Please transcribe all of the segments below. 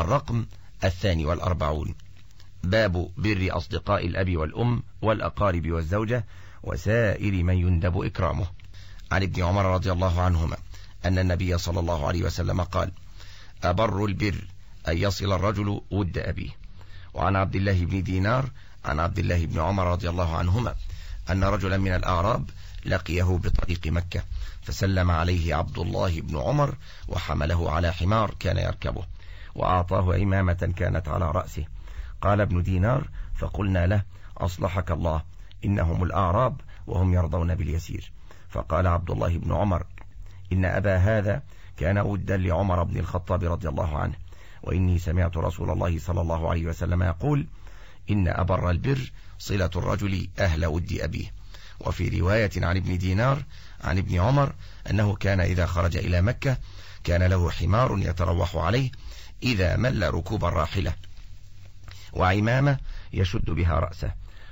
الرقم الثاني والأربعون باب بر أصدقاء الأب والأم والأقارب والزوجة وسائر من يندب إكرامه عن ابن عمر رضي الله عنهما أن النبي صلى الله عليه وسلم قال أبر البر أن يصل الرجل ود أبيه وعن عبد الله بن دينار عن عبد الله بن عمر رضي الله عنهما أن رجلا من الأعراب لقيه بطريق مكة فسلم عليه عبد الله بن عمر وحمله على حمار كان يركبه وأعطاه عمامة كانت على رأسه قال ابن دينار فقلنا له أصلحك الله إنهم الأعراب وهم يرضون باليسير فقال عبد الله بن عمر إن أبا هذا كان ودا لعمر بن الخطاب رضي الله عنه وإني سمعت رسول الله صلى الله عليه وسلم يقول إن أبر البر صلة الرجل أهل ود أبيه وفي رواية عن ابن دينار عن ابن عمر أنه كان إذا خرج إلى مكة كان له حمار يتروح عليه إذا مل ركوب الراحلة وعمامة يشد بها رأسه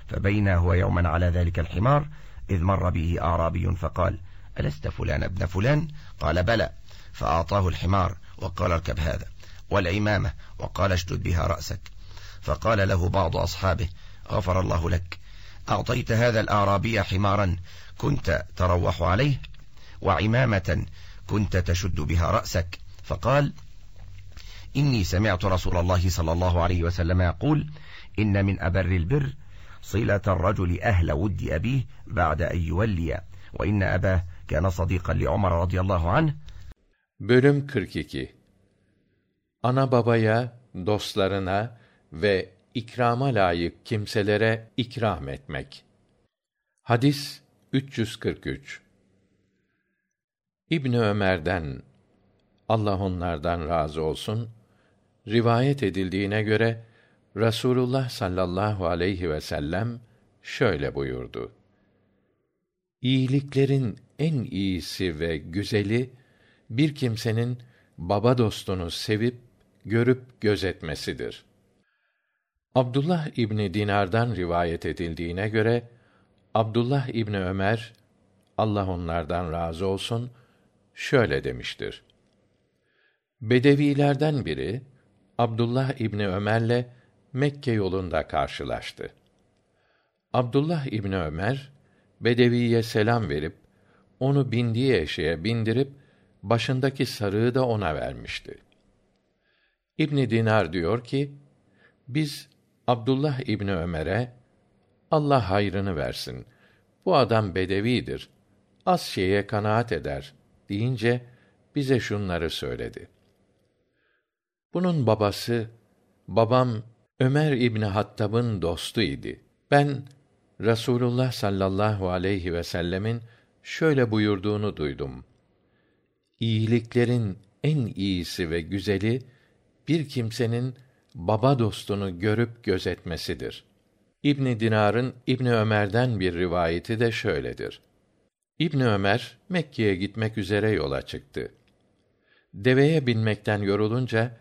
فبينا هو يوما على ذلك الحمار إذ مر به أعرابي فقال ألست فلان ابن فلان قال بلى فأعطاه الحمار وقال اركب هذا والعمامة وقال اشدد بها رأسك فقال له بعض أصحابه غفر الله لك أعطيت هذا الأعرابي حمارا كنت تروح عليه وعمامة كنت تشد بها رأسك فقال إني سمعت رسول الله صلى الله عليه وسلم يقول إن من أبر البر صلة الرجل أهل ود أبيه بعد أن يولي وإن أباه كان صديقا لعمر رضي الله عنه Bölüm 42 Ana babaya, dostlarına ve ikrama layık kimselere ikram etmek. Hadis 343 İbn Ömer'den Allah onlardan razı olsun rivayet edildiğine göre Rasulullah sallallahu aleyhi ve sellem şöyle buyurdu. İyiliklerin en iyisi ve güzeli bir kimsenin baba dostunu sevip görüp gözetmesidir. Abdullah İbni Dinar'dan rivayet edildiğine göre Abdullah İbni Ömer Allah onlardan razı olsun şöyle demiştir. Bedevilerden biri Abdullah İbni Ömer'le Mekke yolunda karşılaştı. Abdullah İbni Ömer Bedeviye selam verip onu bindiği eşeğe bindirip başındaki sarığı da ona vermişti. İbni Dinar diyor ki, biz Abdullah İbni Ömer'e, Allah hayrını versin, bu adam bedevidir, az şeye kanaat eder, deyince, bize şunları söyledi. Bunun babası, babam Ömer İbni Hattab'ın dostu idi. Ben, Rasulullah sallallahu aleyhi ve sellemin şöyle buyurduğunu duydum. İyiliklerin en iyisi ve güzeli bir kimsenin baba dostunu görüp gözetmesidir. İbn Dinar'ın İbn Ömer'den bir rivayeti de şöyledir. İbn Ömer Mekke'ye gitmek üzere yola çıktı. Deveye binmekten yorulunca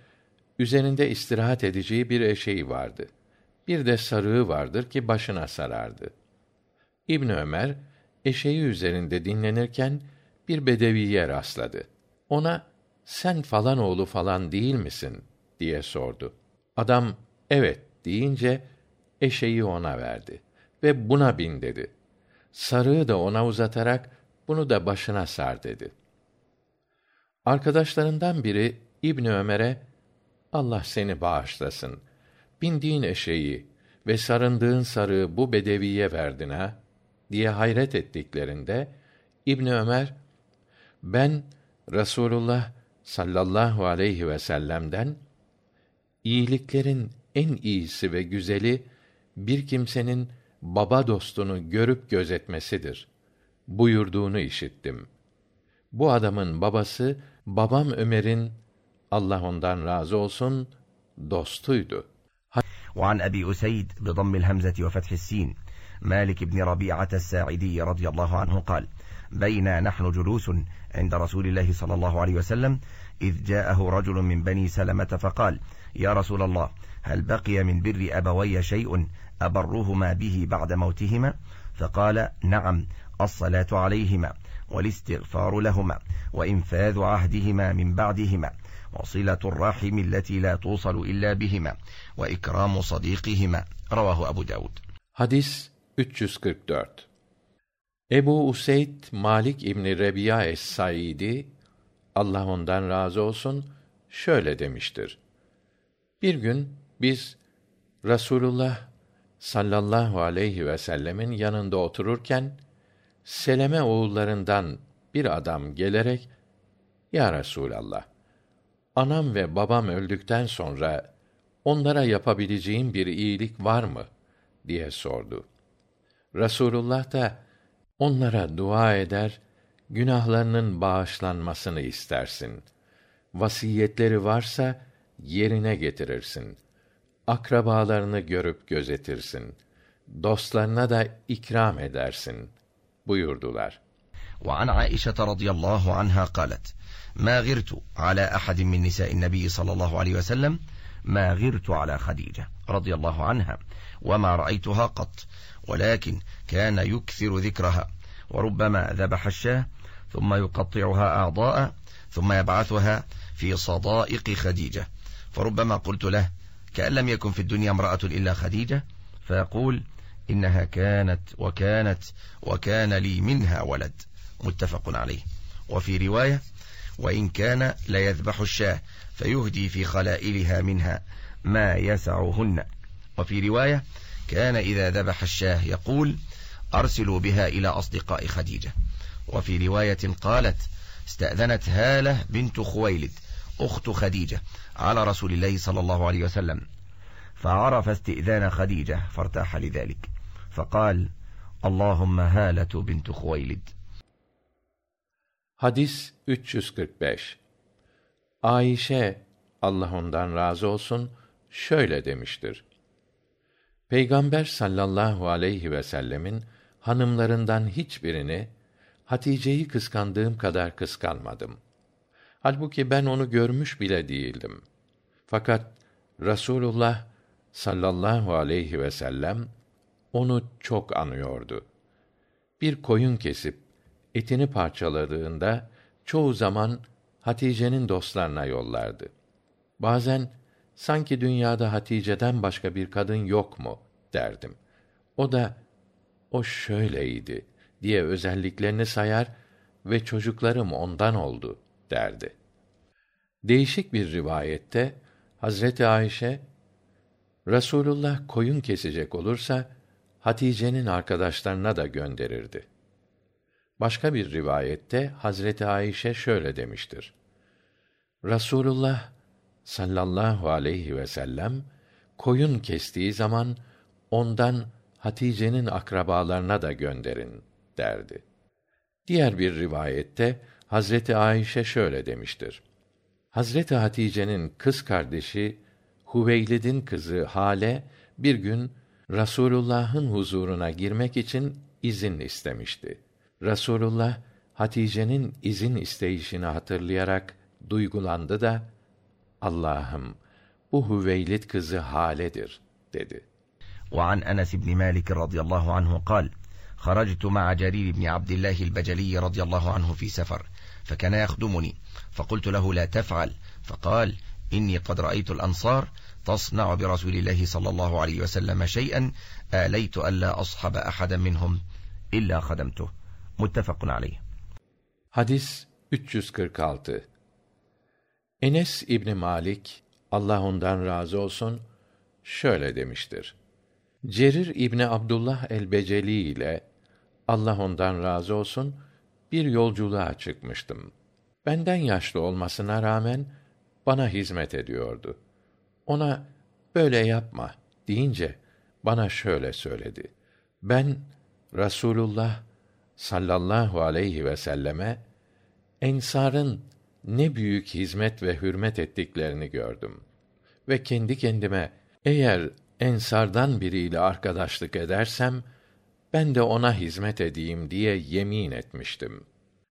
üzerinde istirahat edeceği bir eşeği vardı. Bir de sarığı vardır ki başına sarardı. İbn Ömer eşeği üzerinde dinlenirken bir bedeviye rastladı. Ona sen falan oğlu falan değil misin diye sordu. Adam evet deyince eşeği ona verdi ve buna bin dedi. Sarığı da ona uzatarak bunu da başına sar dedi. Arkadaşlarından biri İbni Ömer'e Allah seni bağışlasın. Bindiğin eşeği ve sarındığın sarığı bu bedeviye verdin ha diye hayret ettiklerinde İbni Ömer ben Rasulullah sallallahu aleyhi ve sellem'den iyiliklerin en iyisi ve güzeli bir kimsenin baba dostunu görüp gözetmesidir buyurduğunu işittim. Bu adamın babası babam Ömer'in Allah ondan razı olsun dostuydu. وعن أبي أسيد بضم الهمزة وفتح السين مالك بن ربيعة الساعدي رضي الله عنه قال بينا نحن جلوس عند رسول الله صلى الله عليه وسلم إذ جاءه رجل من بني سلمة فقال يا رسول الله هل بقي من بر أبوي شيء أبرهما به بعد موتهما فقال نعم الصلاة عليهما والاستغفار لهما وإنفاذ عهدهما من بعدهما وصلة الرحم التي لا توصل إلا بهما وإكرام صديقهما رواه أبو داود Hadis 344 Ebu Useyd Malik İbni Rebiya es-Saidi Allah ondan razı olsun şöyle demiştir. Bir gün biz Rasulullah sallallahu aleyhi ve sellemin yanında otururken Seleme oğullarından bir adam gelerek Ya Resulallah anam ve babam öldükten sonra onlara yapabileceğim bir iyilik var mı diye sordu. Rasulullah da onlara dua eder, günahlarının bağışlanmasını istersin. Vasiyetleri varsa yerine getirirsin. Akrabalarını görüp gözetirsin. Dostlarına da ikram edersin buyurdular. وعن عائشة رضي الله عنها قالت ما غرت على أحد من نساء النبي صلى الله عليه وسلم ما غرت على خديجة رضي الله عنها وما رأيتها قط ولكن كان يكثر ذكرها وربما ذبح الشاه ثم يقطعها أعضاء ثم يبعثها في صدائق خديجة فربما قلت له كأن لم يكن في الدنيا امرأة إلا خديجة فيقول إنها كانت وكانت وكان لي منها ولد متفق عليه وفي رواية وإن كان ليذبح الشاه فيهدي في خلائلها منها ما يسعهن وفي رواية كان إذا ذبح الشاه يقول أرسلوا بها إلى أصدقاء خديجة وفي رواية قالت استأذنت هالة بنت خويلد أخت خديجة على رسول الله صلى الله عليه وسلم فعرف استئذان خديجة فارتاح لذلك فقال اللهم هالة بنت خويلد Hadis 345 Ayşe Allah ondan razı olsun şöyle demiştir. Peygamber sallallahu aleyhi ve sellemin hanımlarından hiçbirini Hatice'yi kıskandığım kadar kıskanmadım. Halbuki ben onu görmüş bile değildim. Fakat Rasulullah sallallahu aleyhi ve sellem onu çok anıyordu. Bir koyun kesip etini parçaladığında çoğu zaman Hatice'nin dostlarına yollardı. Bazen sanki dünyada Hatice'den başka bir kadın yok mu derdim. O da o şöyleydi diye özelliklerini sayar ve çocuklarım ondan oldu derdi. Değişik bir rivayette Hazreti Ayşe Rasulullah koyun kesecek olursa Hatice'nin arkadaşlarına da gönderirdi. Başka bir rivayette Hazreti Ayşe şöyle demiştir. Rasulullah sallallahu aleyhi ve sellem koyun kestiği zaman ondan Hatice'nin akrabalarına da gönderin derdi. Diğer bir rivayette Hazreti Ayşe şöyle demiştir. Hazreti Hatice'nin kız kardeşi Huveylid'in kızı Hale bir gün Rasulullah'ın huzuruna girmek için izin istemişti Rasulullah Hatice'nin izin isteyişini hatırlayarak duygulandı da Allah'ım bu Hüveylid kızı Hale'dir dedi. وعن أنس بن مالك رضي الله عنه قال خرجت مع جرير بن عبد الله البجلي رضي الله عنه في سفر فكان يخدمني فقلت له لا تفعل فقال إني قد رأيت الأنصار تصنع برسول الله صلى الله عليه وسلم شيئا آليت ألا أصحب أحدا منهم إلا خدمته muttefakun aleyh hadis 346 enes ibni malik allah ondan razı olsun şöyle demiştir. Cerir ibni abdullah elbeceli ile allah ondan razı olsun bir yolculuğa çıkmıştım. Benden yaşlı olmasına rağmen bana hizmet ediyordu. Ona böyle yapma deyince bana şöyle söyledi. Ben rasulullah sallallahu aleyhi ve selleme ensarın ne büyük hizmet ve hürmet ettiklerini gördüm ve kendi kendime eğer ensardan biriyle arkadaşlık edersem ben de ona hizmet edeyim diye yemin etmiştim.''